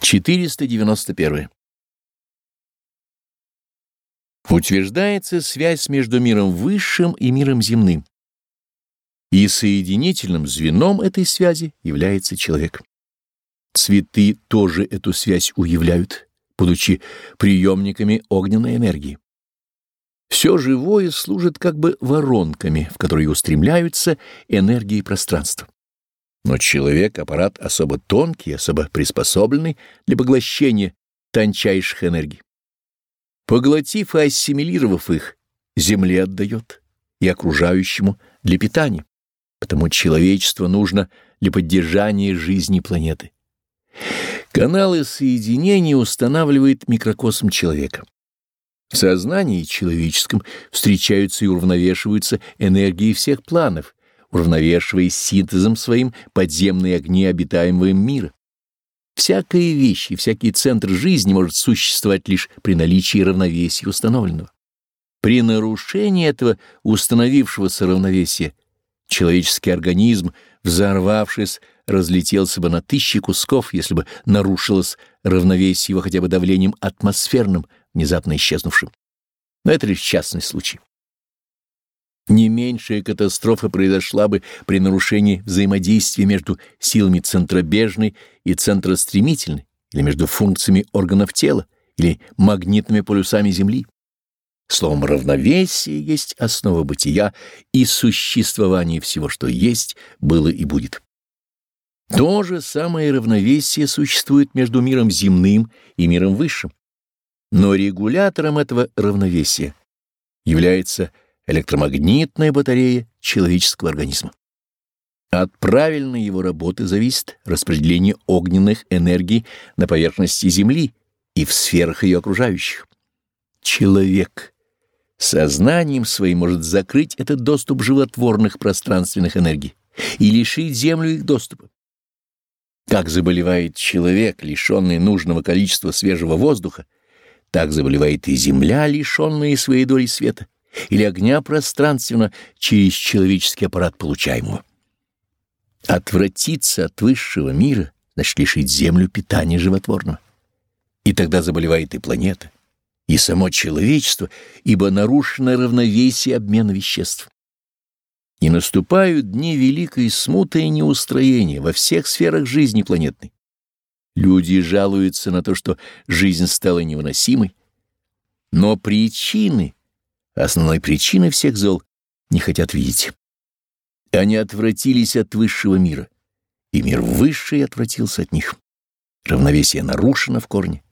491. Утверждается связь между миром высшим и миром земным. И соединительным звеном этой связи является человек. Цветы тоже эту связь уявляют, будучи приемниками огненной энергии. Все живое служит как бы воронками, в которые устремляются энергии пространства. Но человек — аппарат особо тонкий, особо приспособленный для поглощения тончайших энергий. Поглотив и ассимилировав их, земле отдает и окружающему для питания, потому человечество нужно для поддержания жизни планеты. Каналы соединения устанавливает микрокосм человека. В сознании человеческом встречаются и уравновешиваются энергии всех планов — уравновешивая синтезом своим подземные огни обитаемого мира. Всякая вещь и всякий центр жизни может существовать лишь при наличии равновесия установленного. При нарушении этого установившегося равновесия человеческий организм, взорвавшись, разлетелся бы на тысячи кусков, если бы нарушилось равновесие его хотя бы давлением атмосферным, внезапно исчезнувшим. Но это лишь частный случай. Не меньшая катастрофа произошла бы при нарушении взаимодействия между силами центробежной и центростремительной, или между функциями органов тела, или магнитными полюсами Земли. Словом, равновесие есть основа бытия и существования всего, что есть, было и будет. То же самое равновесие существует между миром земным и миром высшим. Но регулятором этого равновесия является электромагнитная батарея человеческого организма. От правильной его работы зависит распределение огненных энергий на поверхности Земли и в сферах ее окружающих. Человек сознанием своим может закрыть этот доступ животворных пространственных энергий и лишить Землю их доступа. Как заболевает человек, лишенный нужного количества свежего воздуха, так заболевает и Земля, лишенная своей доли света или огня пространственно через человеческий аппарат получаемого. Отвратиться от высшего мира значит лишить Землю питания животворного. И тогда заболевает и планета, и само человечество, ибо нарушено равновесие обмена веществ. И наступают дни великой смуты и неустроения во всех сферах жизни планетной. Люди жалуются на то, что жизнь стала невыносимой, но причины — основной причины всех зол, не хотят видеть. Они отвратились от высшего мира, и мир высший отвратился от них. Равновесие нарушено в корне.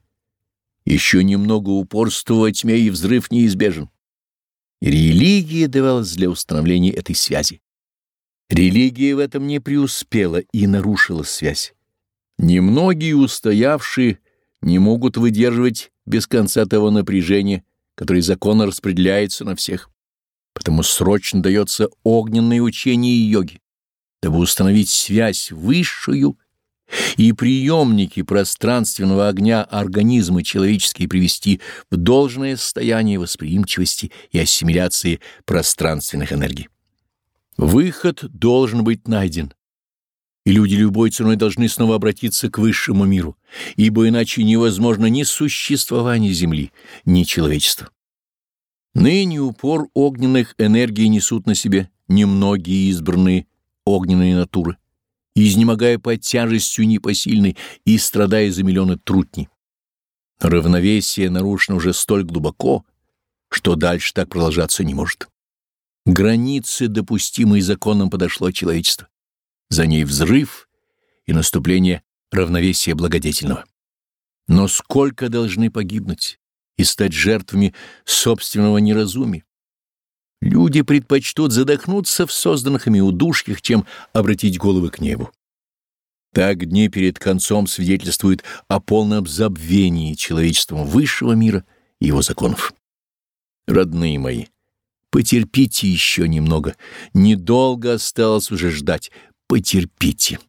Еще немного упорства во тьме, и взрыв неизбежен. религия давалась для установления этой связи. Религия в этом не преуспела и нарушила связь. Немногие устоявшие не могут выдерживать без конца того напряжения, который законно распределяется на всех. Потому срочно дается огненное учение йоги, дабы установить связь высшую и приемники пространственного огня организмы человеческие привести в должное состояние восприимчивости и ассимиляции пространственных энергий. Выход должен быть найден, и люди любой ценой должны снова обратиться к высшему миру, ибо иначе невозможно ни существование Земли, ни человечества. Ныне упор огненных энергий несут на себе немногие избранные огненные натуры, изнемогая под тяжестью непосильной и страдая за миллионы трутней. Равновесие нарушено уже столь глубоко, что дальше так продолжаться не может. Границы, допустимые законом, подошло человечество. За ней взрыв и наступление равновесия благодетельного. Но сколько должны погибнуть и стать жертвами собственного неразумия? Люди предпочтут задохнуться в созданных ими удушьях, чем обратить головы к небу. Так дни перед концом свидетельствуют о полном забвении человечеством высшего мира и его законов. Родные мои, потерпите еще немного, недолго осталось уже ждать, потерпите.